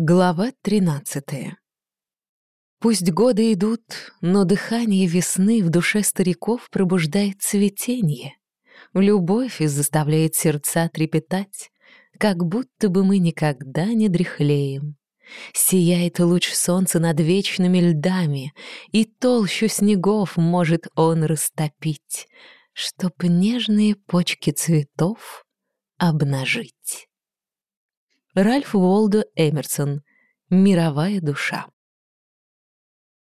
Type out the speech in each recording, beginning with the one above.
Глава 13 Пусть годы идут, но дыхание весны в душе стариков пробуждает цветение. Любовь заставляет сердца трепетать, как будто бы мы никогда не дряхлеем. Сияет луч солнца над вечными льдами, и толщу снегов может он растопить, чтоб нежные почки цветов обнажить. Ральф Уолдо Эмерсон. Мировая душа.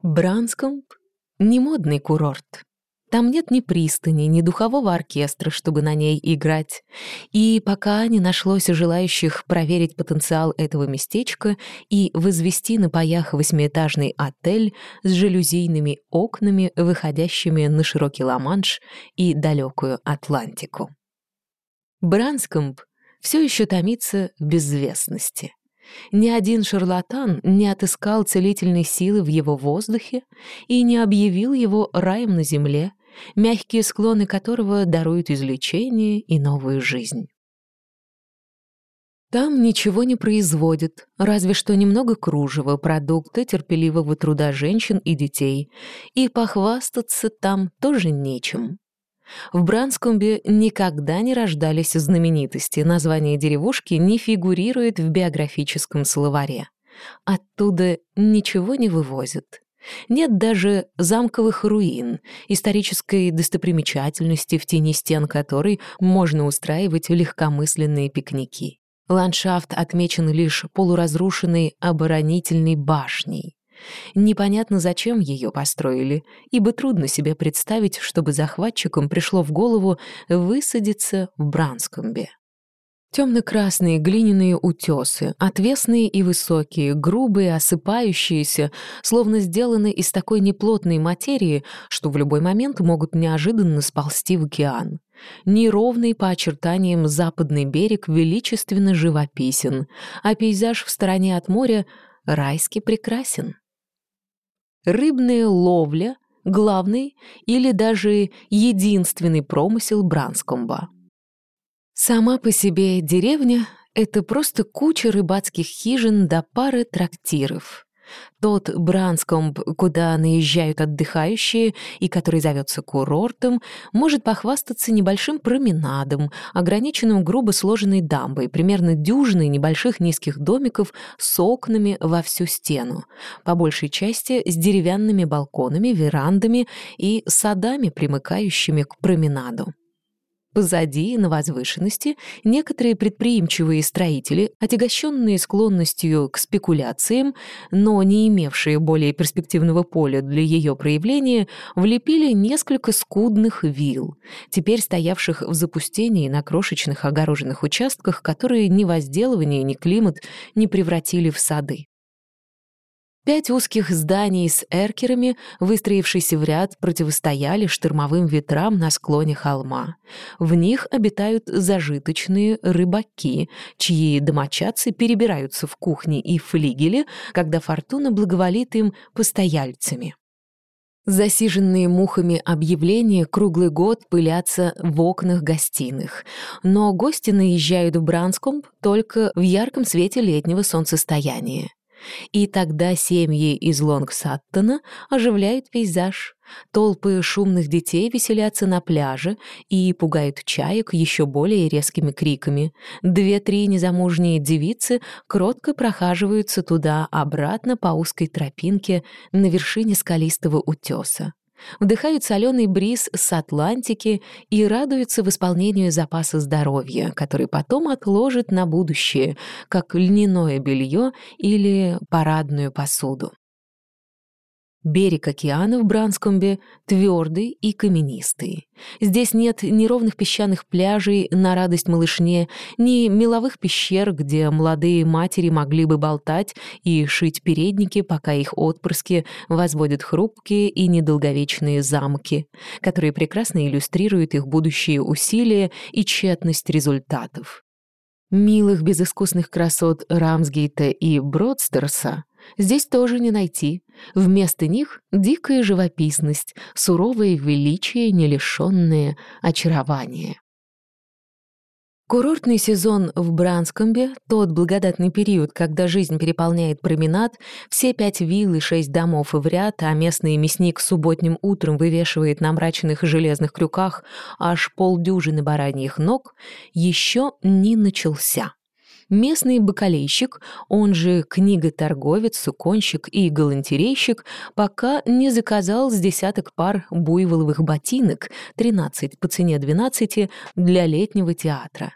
Бранскомп — не модный курорт. Там нет ни пристани, ни духового оркестра, чтобы на ней играть. И пока не нашлось желающих проверить потенциал этого местечка и возвести на паях восьмиэтажный отель с жалюзийными окнами, выходящими на широкий Ла-Манш и далекую Атлантику. Бранскомп все еще томится в безвестности. Ни один шарлатан не отыскал целительной силы в его воздухе и не объявил его раем на земле, мягкие склоны которого даруют излечение и новую жизнь. Там ничего не производят, разве что немного кружева, продукты терпеливого труда женщин и детей, и похвастаться там тоже нечем. В Бранскомбе никогда не рождались знаменитости, название деревушки не фигурирует в биографическом словаре. Оттуда ничего не вывозят. Нет даже замковых руин, исторической достопримечательности, в тени стен которой можно устраивать легкомысленные пикники. Ландшафт отмечен лишь полуразрушенной оборонительной башней. Непонятно, зачем ее построили, ибо трудно себе представить, чтобы захватчикам пришло в голову высадиться в Бранскомбе. Темно-красные глиняные утесы, отвесные и высокие, грубые, осыпающиеся, словно сделаны из такой неплотной материи, что в любой момент могут неожиданно сползти в океан. Неровный по очертаниям западный берег величественно живописен, а пейзаж в стороне от моря райски прекрасен рыбная ловля — главный или даже единственный промысел Бранскомба. Сама по себе деревня — это просто куча рыбацких хижин до пары трактиров. Тот Бранскомб, куда наезжают отдыхающие и который зовется курортом, может похвастаться небольшим променадом, ограниченным грубо сложенной дамбой, примерно дюжиной небольших низких домиков с окнами во всю стену, по большей части с деревянными балконами, верандами и садами, примыкающими к променаду. Позади, на возвышенности, некоторые предприимчивые строители, отягощенные склонностью к спекуляциям, но не имевшие более перспективного поля для ее проявления, влепили несколько скудных вилл, теперь стоявших в запустении на крошечных огороженных участках, которые ни возделывание, ни климат не превратили в сады. Пять узких зданий с эркерами, выстроившиеся в ряд, противостояли штормовым ветрам на склоне холма. В них обитают зажиточные рыбаки, чьи домочадцы перебираются в кухне и флигеле, когда фортуна благоволит им постояльцами. Засиженные мухами объявления круглый год пылятся в окнах гостиных, но гости наезжают в Бранскомп только в ярком свете летнего солнцестояния. И тогда семьи из Лонгсаттона оживляют пейзаж. Толпы шумных детей веселятся на пляже и пугают чаек еще более резкими криками. Две-три незамужние девицы кротко прохаживаются туда-обратно по узкой тропинке на вершине скалистого утеса вдыхают соленый бриз с Атлантики и радуются восполнению запаса здоровья, который потом отложит на будущее, как льняное белье или парадную посуду. Берег океана в Бранскомбе твердый и каменистый. Здесь нет ни ровных песчаных пляжей на радость малышне, ни меловых пещер, где молодые матери могли бы болтать и шить передники, пока их отпрыски возводят хрупкие и недолговечные замки, которые прекрасно иллюстрируют их будущие усилия и тщетность результатов. Милых безыскусных красот Рамсгейта и Бродстерса здесь тоже не найти. Вместо них дикая живописность, суровое величие, не лишенное очарования. Курортный сезон в Бранскомбе, тот благодатный период, когда жизнь переполняет променад, все пять вилл и шесть домов и в ряд, а местный мясник субботним утром вывешивает на мрачных железных крюках аж полдюжины бараньих ног, еще не начался. Местный бакалейщик, он же книготорговец, суконщик и галантерейщик, пока не заказал с десяток пар буйволовых ботинок, 13 по цене 12, для летнего театра.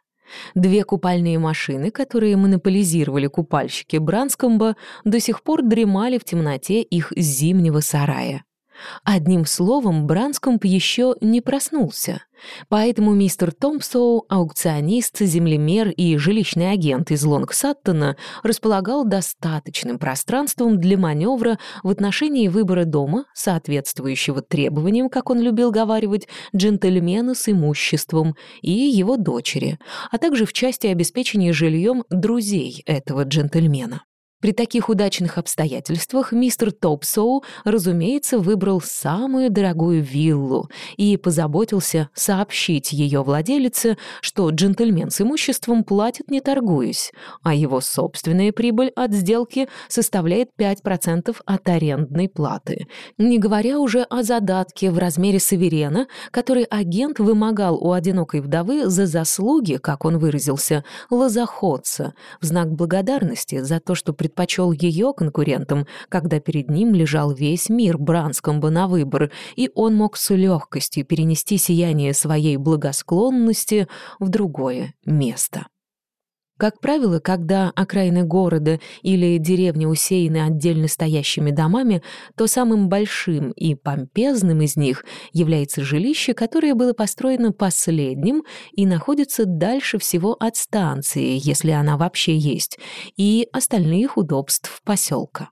Две купальные машины, которые монополизировали купальщики Бранскомба, до сих пор дремали в темноте их зимнего сарая. Одним словом, Бранскомп еще не проснулся. Поэтому мистер Томпсоу, аукционист, землемер и жилищный агент из Лонгсаттона, располагал достаточным пространством для маневра в отношении выбора дома, соответствующего требованиям, как он любил говаривать, джентльмена с имуществом и его дочери, а также в части обеспечения жильем друзей этого джентльмена. При таких удачных обстоятельствах мистер Топсоу, разумеется, выбрал самую дорогую виллу и позаботился сообщить ее владелице, что джентльмен с имуществом платит не торгуясь, а его собственная прибыль от сделки составляет 5% от арендной платы, не говоря уже о задатке в размере саверена, который агент вымогал у одинокой вдовы за заслуги, как он выразился, лозоходца, в знак благодарности за то, что предпочел ее конкурентам, когда перед ним лежал весь мир Бранскомба на выбор, и он мог с легкостью перенести сияние своей благосклонности в другое место. Как правило, когда окраины города или деревни усеяны отдельно стоящими домами, то самым большим и помпезным из них является жилище, которое было построено последним и находится дальше всего от станции, если она вообще есть, и остальных удобств поселка.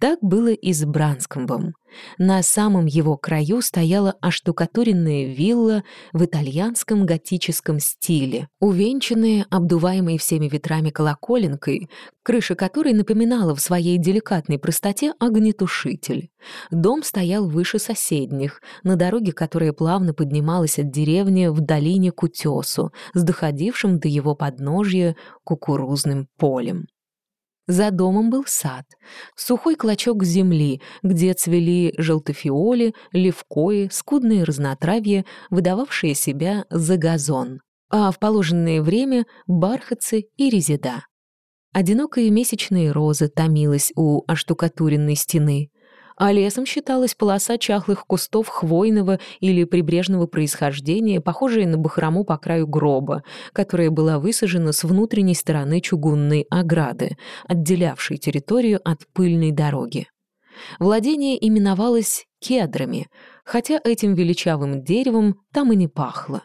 Так было и с Бранскомбом. На самом его краю стояла оштукатуренная вилла в итальянском готическом стиле, увенчанная обдуваемой всеми ветрами колоколенкой, крыша которой напоминала в своей деликатной простоте огнетушитель. Дом стоял выше соседних, на дороге, которая плавно поднималась от деревни в долине к утесу, с доходившим до его подножья кукурузным полем. За домом был сад, сухой клочок земли, где цвели желтофиоли, левкои, скудные разнотравья, выдававшие себя за газон, а в положенное время — бархатцы и резида. Одинокая месячная роза томилась у оштукатуренной стены а лесом считалась полоса чахлых кустов хвойного или прибрежного происхождения, похожая на бахрому по краю гроба, которая была высажена с внутренней стороны чугунной ограды, отделявшей территорию от пыльной дороги. Владение именовалось кедрами, хотя этим величавым деревом там и не пахло.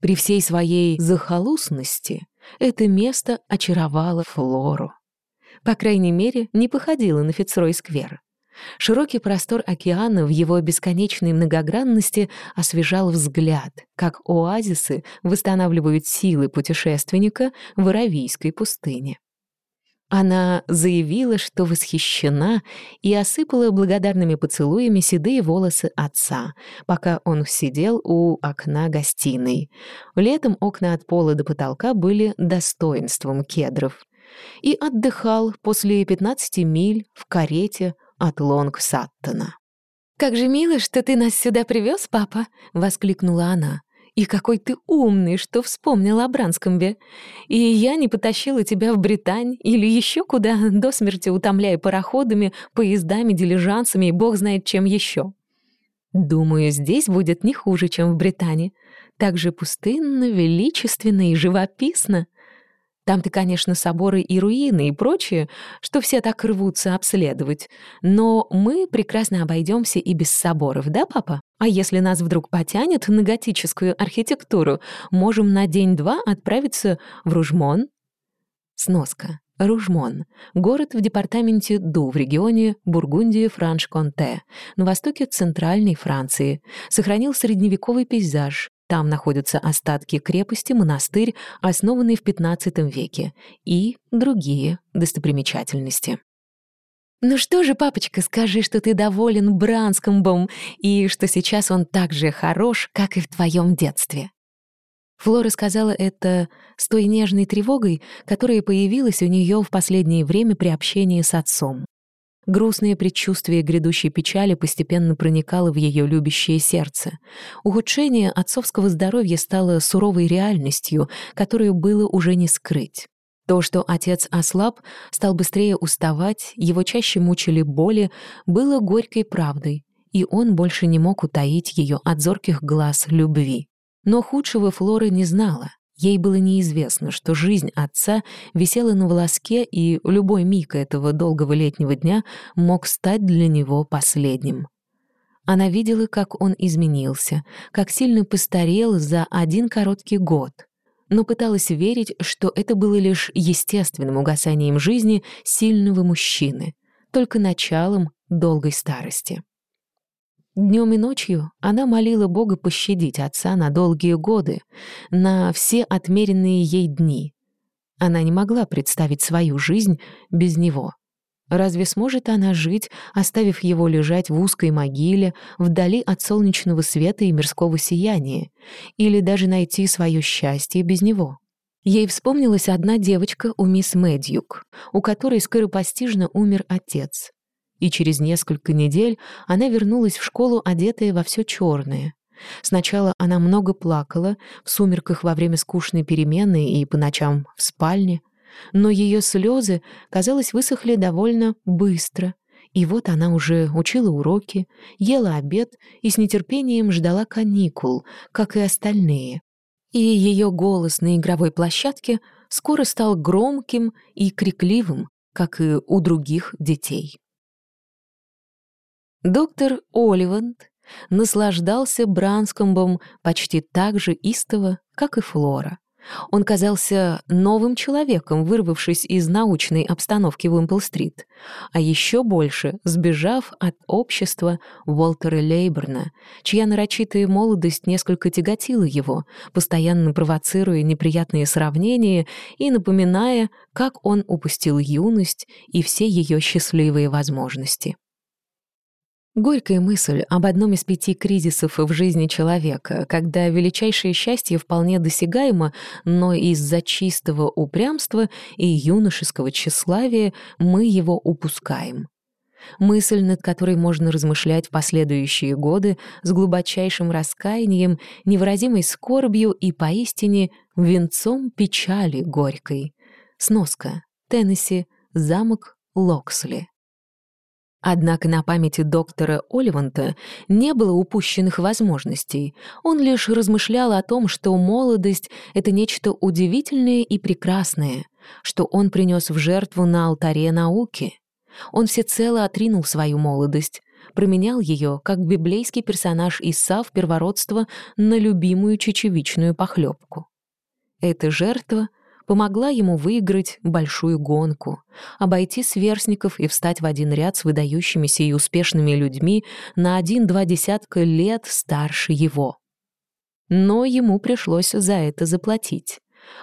При всей своей захолустности это место очаровало Флору. По крайней мере, не походила на Фицрой-сквер. Широкий простор океана в его бесконечной многогранности освежал взгляд, как оазисы восстанавливают силы путешественника в Аравийской пустыне. Она заявила, что восхищена, и осыпала благодарными поцелуями седые волосы отца, пока он сидел у окна гостиной. Летом окна от пола до потолка были достоинством кедров и отдыхал после 15 миль в карете от Лонг-Саттона. «Как же мило, что ты нас сюда привез, папа!» — воскликнула она. «И какой ты умный, что вспомнил о Бранскомбе! И я не потащила тебя в Британь или еще куда, до смерти утомляя пароходами, поездами, дилижансами и бог знает чем еще. Думаю, здесь будет не хуже, чем в Британии. Так же пустынно, величественно и живописно. Там-то, конечно, соборы и руины и прочее, что все так рвутся обследовать. Но мы прекрасно обойдемся и без соборов, да, папа? А если нас вдруг потянет на готическую архитектуру, можем на день-два отправиться в Ружмон. Сноска. Ружмон — город в департаменте Ду в регионе Бургундия-Франш-Конте, на востоке Центральной Франции. Сохранил средневековый пейзаж, там находятся остатки крепости, монастырь, основанный в XV веке, и другие достопримечательности. «Ну что же, папочка, скажи, что ты доволен Бранскомбом и что сейчас он так же хорош, как и в твоем детстве». Флора сказала это с той нежной тревогой, которая появилась у нее в последнее время при общении с отцом. Грустное предчувствие грядущей печали постепенно проникало в ее любящее сердце. Ухудшение отцовского здоровья стало суровой реальностью, которую было уже не скрыть. То, что отец ослаб, стал быстрее уставать, его чаще мучили боли, было горькой правдой, и он больше не мог утаить ее от зорких глаз любви. Но худшего Флора не знала. Ей было неизвестно, что жизнь отца висела на волоске, и любой миг этого долгого летнего дня мог стать для него последним. Она видела, как он изменился, как сильно постарел за один короткий год, но пыталась верить, что это было лишь естественным угасанием жизни сильного мужчины, только началом долгой старости. Днем и ночью она молила Бога пощадить отца на долгие годы, на все отмеренные ей дни. Она не могла представить свою жизнь без него. Разве сможет она жить, оставив его лежать в узкой могиле, вдали от солнечного света и мирского сияния, или даже найти свое счастье без него? Ей вспомнилась одна девочка у мисс Мэдьюк, у которой скоропостижно умер отец и через несколько недель она вернулась в школу, одетая во все черное. Сначала она много плакала, в сумерках во время скучной перемены и по ночам в спальне, но ее слезы, казалось, высохли довольно быстро, и вот она уже учила уроки, ела обед и с нетерпением ждала каникул, как и остальные. И ее голос на игровой площадке скоро стал громким и крикливым, как и у других детей. Доктор Оливанд наслаждался Бранскомбом почти так же истово, как и Флора. Он казался новым человеком, вырвавшись из научной обстановки Уимпл-стрит, а еще больше сбежав от общества Уолтера Лейберна, чья нарочитая молодость несколько тяготила его, постоянно провоцируя неприятные сравнения и напоминая, как он упустил юность и все ее счастливые возможности. Горькая мысль об одном из пяти кризисов в жизни человека, когда величайшее счастье вполне досягаемо, но из-за чистого упрямства и юношеского тщеславия мы его упускаем. Мысль, над которой можно размышлять в последующие годы с глубочайшим раскаянием, невыразимой скорбью и поистине венцом печали горькой. Сноска. Теннесси. Замок Локсли. Однако на памяти доктора Оливанта не было упущенных возможностей. Он лишь размышлял о том, что молодость — это нечто удивительное и прекрасное, что он принес в жертву на алтаре науки. Он всецело отринул свою молодость, променял ее, как библейский персонаж Исав первородства, на любимую чечевичную похлебку. Эта жертва помогла ему выиграть большую гонку, обойти сверстников и встать в один ряд с выдающимися и успешными людьми на один-два десятка лет старше его. Но ему пришлось за это заплатить.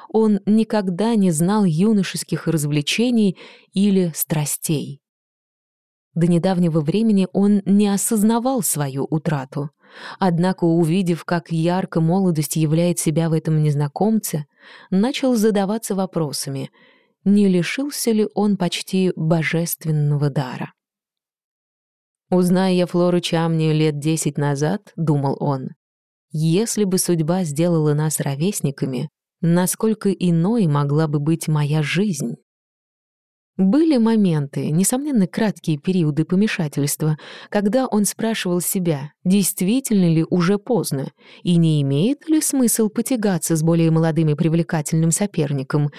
Он никогда не знал юношеских развлечений или страстей. До недавнего времени он не осознавал свою утрату — Однако, увидев, как ярко молодость являет себя в этом незнакомце, начал задаваться вопросами, не лишился ли он почти божественного дара. «Узная я Флору Чамни лет десять назад», — думал он, «если бы судьба сделала нас ровесниками, насколько иной могла бы быть моя жизнь?» Были моменты, несомненно, краткие периоды помешательства, когда он спрашивал себя, действительно ли уже поздно, и не имеет ли смысл потягаться с более молодым и привлекательным соперником.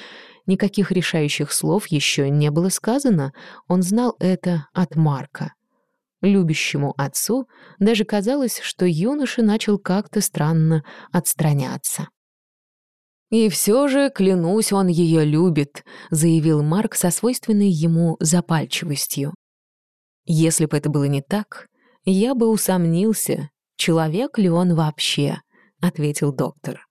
Никаких решающих слов еще не было сказано, он знал это от Марка. Любящему отцу даже казалось, что юноша начал как-то странно отстраняться. «И все же, клянусь, он ее любит», — заявил Марк со свойственной ему запальчивостью. «Если бы это было не так, я бы усомнился, человек ли он вообще», — ответил доктор.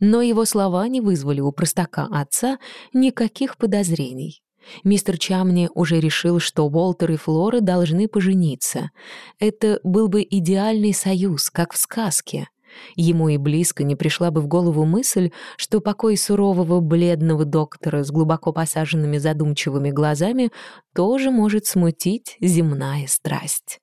Но его слова не вызвали у простака отца никаких подозрений. Мистер Чамни уже решил, что Уолтер и Флора должны пожениться. Это был бы идеальный союз, как в сказке — Ему и близко не пришла бы в голову мысль, что покой сурового бледного доктора с глубоко посаженными задумчивыми глазами тоже может смутить земная страсть.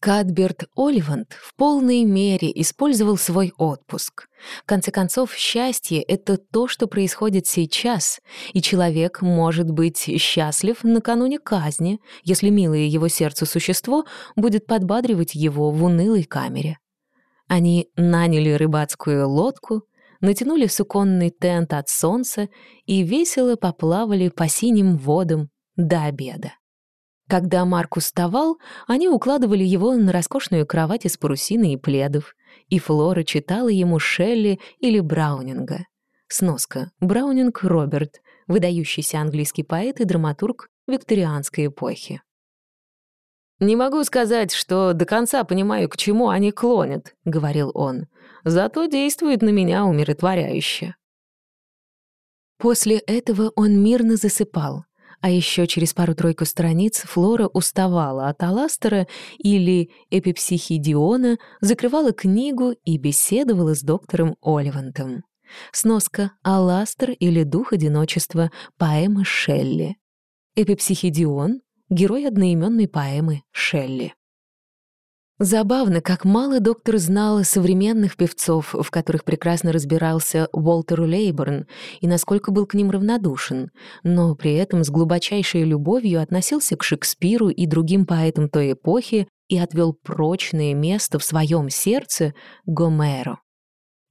Кадберт Оливанд в полной мере использовал свой отпуск. В конце концов, счастье — это то, что происходит сейчас, и человек может быть счастлив накануне казни, если милое его сердцу существо будет подбадривать его в унылой камере. Они наняли рыбацкую лодку, натянули суконный тент от солнца и весело поплавали по синим водам до обеда. Когда Марк уставал, они укладывали его на роскошную кровать из парусины и пледов, и Флора читала ему Шелли или Браунинга. Сноска. Браунинг Роберт, выдающийся английский поэт и драматург викторианской эпохи. «Не могу сказать, что до конца понимаю, к чему они клонят», — говорил он. «Зато действует на меня умиротворяюще». После этого он мирно засыпал, а еще через пару-тройку страниц Флора уставала от Аластера или Эпипсихидиона, закрывала книгу и беседовала с доктором Оливантом. Сноска «Аластер» или «Дух одиночества» поэмы Шелли. Эпипсихидион — герой одноименной поэмы Шелли. Забавно, как мало доктор знал современных певцов, в которых прекрасно разбирался Уолтер Лейборн, и насколько был к ним равнодушен, но при этом с глубочайшей любовью относился к Шекспиру и другим поэтам той эпохи и отвел прочное место в своем сердце Гомеру.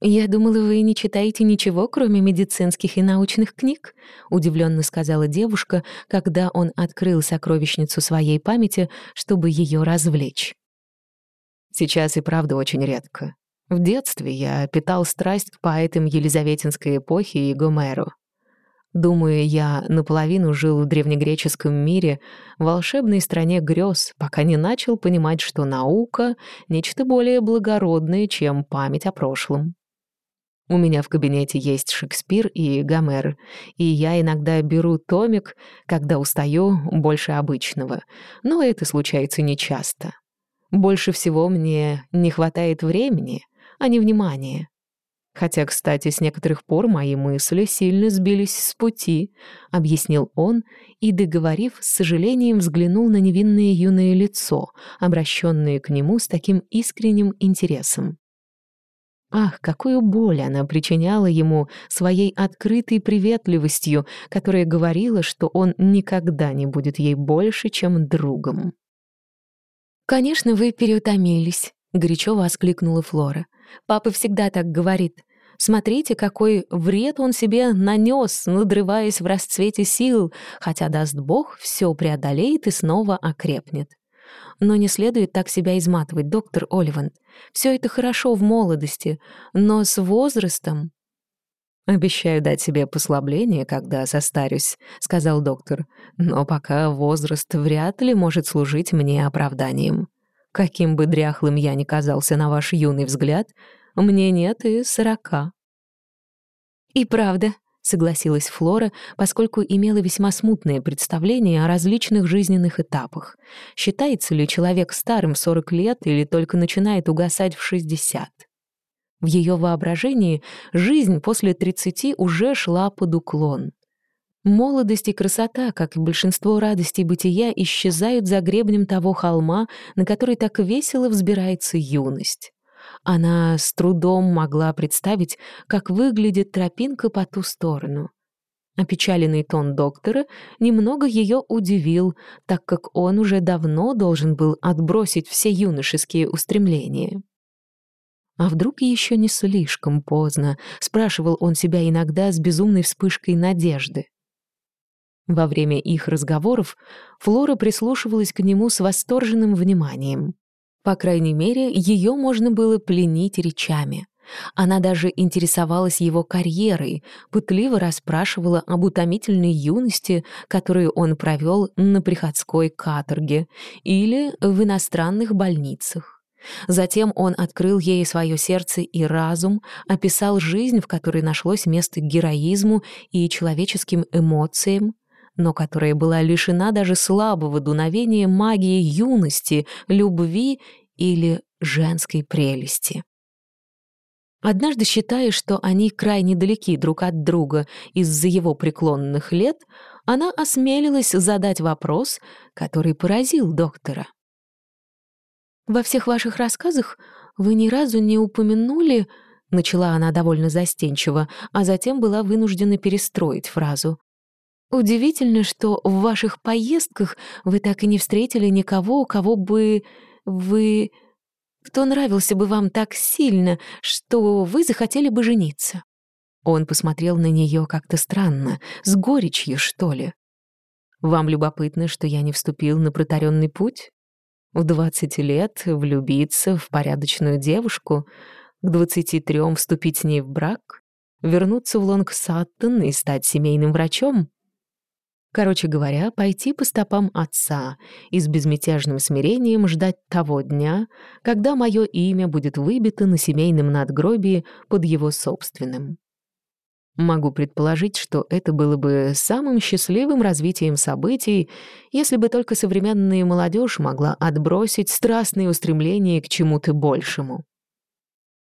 «Я думала, вы не читаете ничего, кроме медицинских и научных книг», — удивленно сказала девушка, когда он открыл сокровищницу своей памяти, чтобы ее развлечь. Сейчас и правда очень редко. В детстве я питал страсть к поэтам Елизаветинской эпохи и Гомеру. Думаю, я наполовину жил в древнегреческом мире, в волшебной стране грез, пока не начал понимать, что наука — нечто более благородное, чем память о прошлом. У меня в кабинете есть Шекспир и Гомер, и я иногда беру томик, когда устаю больше обычного, но это случается нечасто. Больше всего мне не хватает времени, а не внимания. Хотя, кстати, с некоторых пор мои мысли сильно сбились с пути, объяснил он и, договорив, с сожалением взглянул на невинное юное лицо, обращенное к нему с таким искренним интересом. Ах, какую боль она причиняла ему своей открытой приветливостью, которая говорила, что он никогда не будет ей больше, чем другом. «Конечно, вы переутомились», — горячо воскликнула Флора. «Папа всегда так говорит. Смотрите, какой вред он себе нанес, надрываясь в расцвете сил, хотя, даст Бог, все преодолеет и снова окрепнет. Но не следует так себя изматывать, доктор Оливанд. Все это хорошо в молодости, но с возрастом «Обещаю дать себе послабление, когда состарюсь», — сказал доктор. «Но пока возраст вряд ли может служить мне оправданием. Каким бы дряхлым я ни казался на ваш юный взгляд, мне нет и сорока». «И правда», — согласилась Флора, поскольку имела весьма смутное представление о различных жизненных этапах. Считается ли человек старым в 40 лет или только начинает угасать в 60? В ее воображении жизнь после 30 уже шла под уклон. Молодость и красота, как и большинство радостей бытия, исчезают за гребнем того холма, на который так весело взбирается юность. Она с трудом могла представить, как выглядит тропинка по ту сторону. Опечаленный тон доктора немного ее удивил, так как он уже давно должен был отбросить все юношеские устремления. А вдруг еще не слишком поздно, спрашивал он себя иногда с безумной вспышкой надежды. Во время их разговоров Флора прислушивалась к нему с восторженным вниманием. По крайней мере, ее можно было пленить речами. Она даже интересовалась его карьерой, пытливо расспрашивала об утомительной юности, которую он провел на приходской каторге или в иностранных больницах. Затем он открыл ей свое сердце и разум, описал жизнь, в которой нашлось место героизму и человеческим эмоциям, но которая была лишена даже слабого дуновения магии юности, любви или женской прелести. Однажды, считая, что они крайне далеки друг от друга из-за его преклонных лет, она осмелилась задать вопрос, который поразил доктора. «Во всех ваших рассказах вы ни разу не упомянули...» Начала она довольно застенчиво, а затем была вынуждена перестроить фразу. «Удивительно, что в ваших поездках вы так и не встретили никого, кого бы вы кто нравился бы вам так сильно, что вы захотели бы жениться?» Он посмотрел на нее как-то странно, с горечью, что ли. «Вам любопытно, что я не вступил на протаренный путь? В двадцать лет влюбиться в порядочную девушку, к двадцати трем вступить с ней в брак, вернуться в Лонгсаттон и стать семейным врачом? Короче говоря, пойти по стопам отца и с безмятежным смирением ждать того дня, когда мое имя будет выбито на семейном надгробии под его собственным. Могу предположить, что это было бы самым счастливым развитием событий, если бы только современная молодежь могла отбросить страстные устремления к чему-то большему.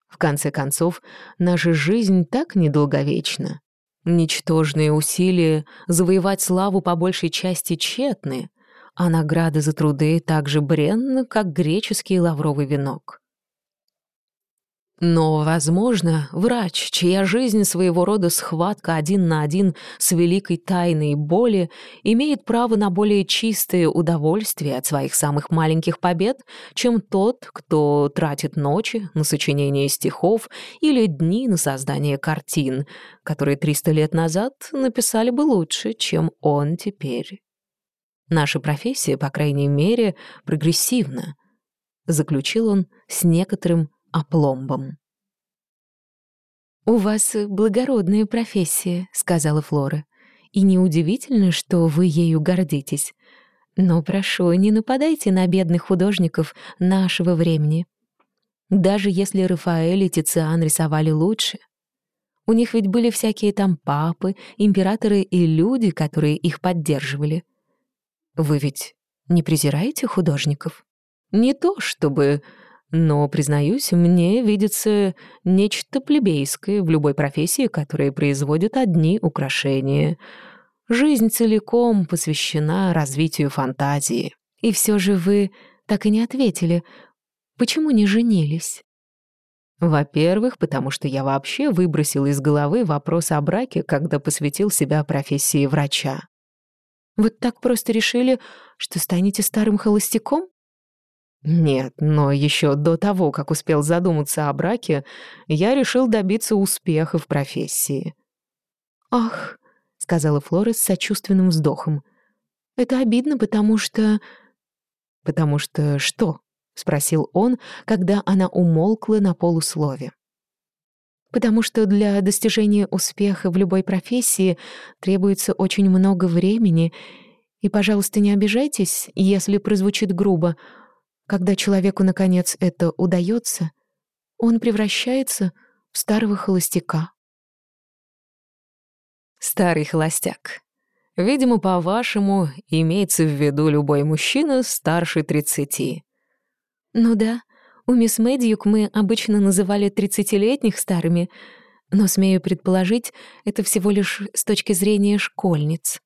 В конце концов, наша жизнь так недолговечна. Ничтожные усилия завоевать славу по большей части тщетны, а награды за труды так же бренны, как греческий лавровый венок. Но, возможно, врач, чья жизнь своего рода схватка один на один с великой тайной боли, имеет право на более чистое удовольствие от своих самых маленьких побед, чем тот, кто тратит ночи на сочинение стихов или дни на создание картин, которые 300 лет назад написали бы лучше, чем он теперь. Наша профессия, по крайней мере, прогрессивна, заключил он с некоторым опломбом. «У вас благородная профессия», — сказала Флора. «И неудивительно, что вы ею гордитесь. Но прошу, не нападайте на бедных художников нашего времени. Даже если Рафаэль и Тициан рисовали лучше. У них ведь были всякие там папы, императоры и люди, которые их поддерживали. Вы ведь не презираете художников? Не то чтобы но, признаюсь, мне видится нечто плебейское в любой профессии, которая производит одни украшения. Жизнь целиком посвящена развитию фантазии. И все же вы так и не ответили, почему не женились? Во-первых, потому что я вообще выбросил из головы вопрос о браке, когда посвятил себя профессии врача. Вот так просто решили, что станете старым холостяком? Нет, но еще до того, как успел задуматься о браке, я решил добиться успеха в профессии. «Ах», — сказала Флора с сочувственным вздохом, — «это обидно, потому что...» «Потому что что?» — спросил он, когда она умолкла на полуслове. «Потому что для достижения успеха в любой профессии требуется очень много времени, и, пожалуйста, не обижайтесь, если прозвучит грубо — когда человеку, наконец, это удается, он превращается в старого холостяка. Старый холостяк. Видимо, по-вашему, имеется в виду любой мужчина старше тридцати. Ну да, у мисс Мэдьюк мы обычно называли тридцатилетних старыми, но, смею предположить, это всего лишь с точки зрения школьниц.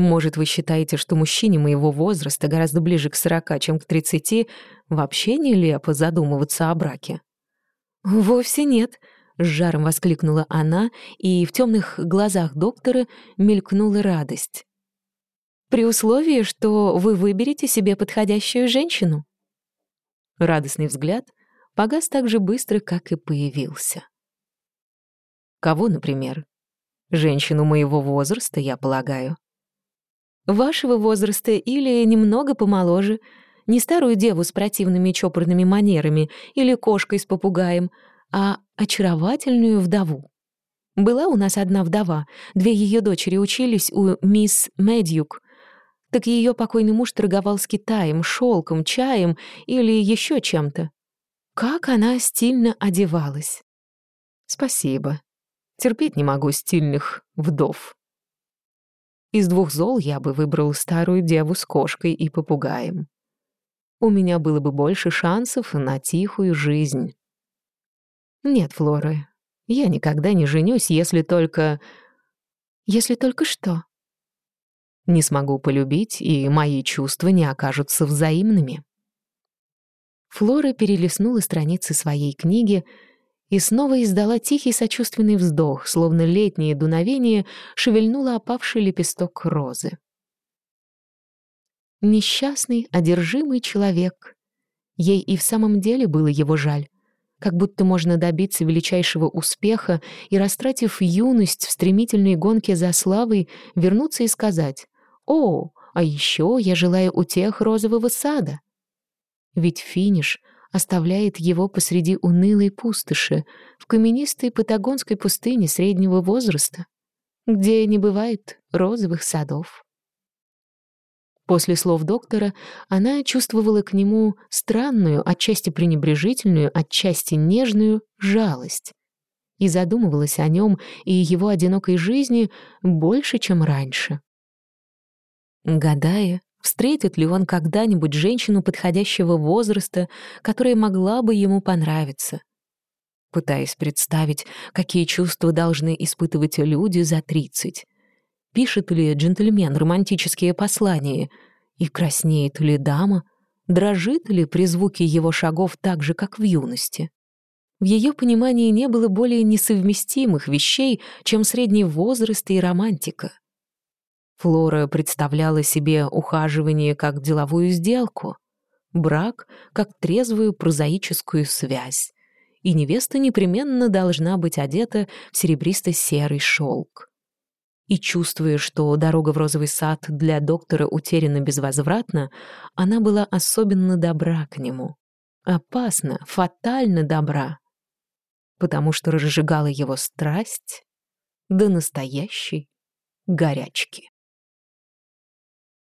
Может, вы считаете, что мужчине моего возраста гораздо ближе к сорока, чем к тридцати, вообще нелепо задумываться о браке? Вовсе нет, с жаром воскликнула она, и в темных глазах доктора мелькнула радость. При условии, что вы выберете себе подходящую женщину. Радостный взгляд погас так же быстро, как и появился. Кого, например? Женщину моего возраста, я полагаю вашего возраста или немного помоложе, не старую деву с противными чопорными манерами или кошкой с попугаем, а очаровательную вдову. Была у нас одна вдова, две ее дочери учились у мисс Медьюк. Так ее покойный муж торговал с Китаем, шелком, чаем или еще чем-то. Как она стильно одевалась. Спасибо. Терпеть не могу стильных вдов. Из двух зол я бы выбрал старую деву с кошкой и попугаем. У меня было бы больше шансов на тихую жизнь. Нет, Флора, я никогда не женюсь, если только... Если только что? Не смогу полюбить, и мои чувства не окажутся взаимными. Флора перелистнула страницы своей книги и снова издала тихий сочувственный вздох, словно летнее дуновение шевельнуло опавший лепесток розы. Несчастный, одержимый человек. Ей и в самом деле было его жаль. Как будто можно добиться величайшего успеха и, растратив юность в стремительной гонке за славой, вернуться и сказать «О, а еще я желаю утех розового сада». Ведь финиш оставляет его посреди унылой пустоши в каменистой патагонской пустыне среднего возраста, где не бывает розовых садов. После слов доктора она чувствовала к нему странную, отчасти пренебрежительную, отчасти нежную жалость и задумывалась о нем и его одинокой жизни больше, чем раньше. Гадая, встретит ли он когда-нибудь женщину подходящего возраста, которая могла бы ему понравиться, пытаясь представить, какие чувства должны испытывать люди за тридцать, Пишет ли джентльмен романтические послания? И краснеет ли дама? Дрожит ли при звуке его шагов так же, как в юности? В ее понимании не было более несовместимых вещей, чем средний возраст и романтика. Флора представляла себе ухаживание как деловую сделку, брак как трезвую прозаическую связь, и невеста непременно должна быть одета в серебристо-серый шелк и, чувствуя, что дорога в розовый сад для доктора утеряна безвозвратно, она была особенно добра к нему. Опасно, фатально добра. Потому что разжигала его страсть до настоящей горячки.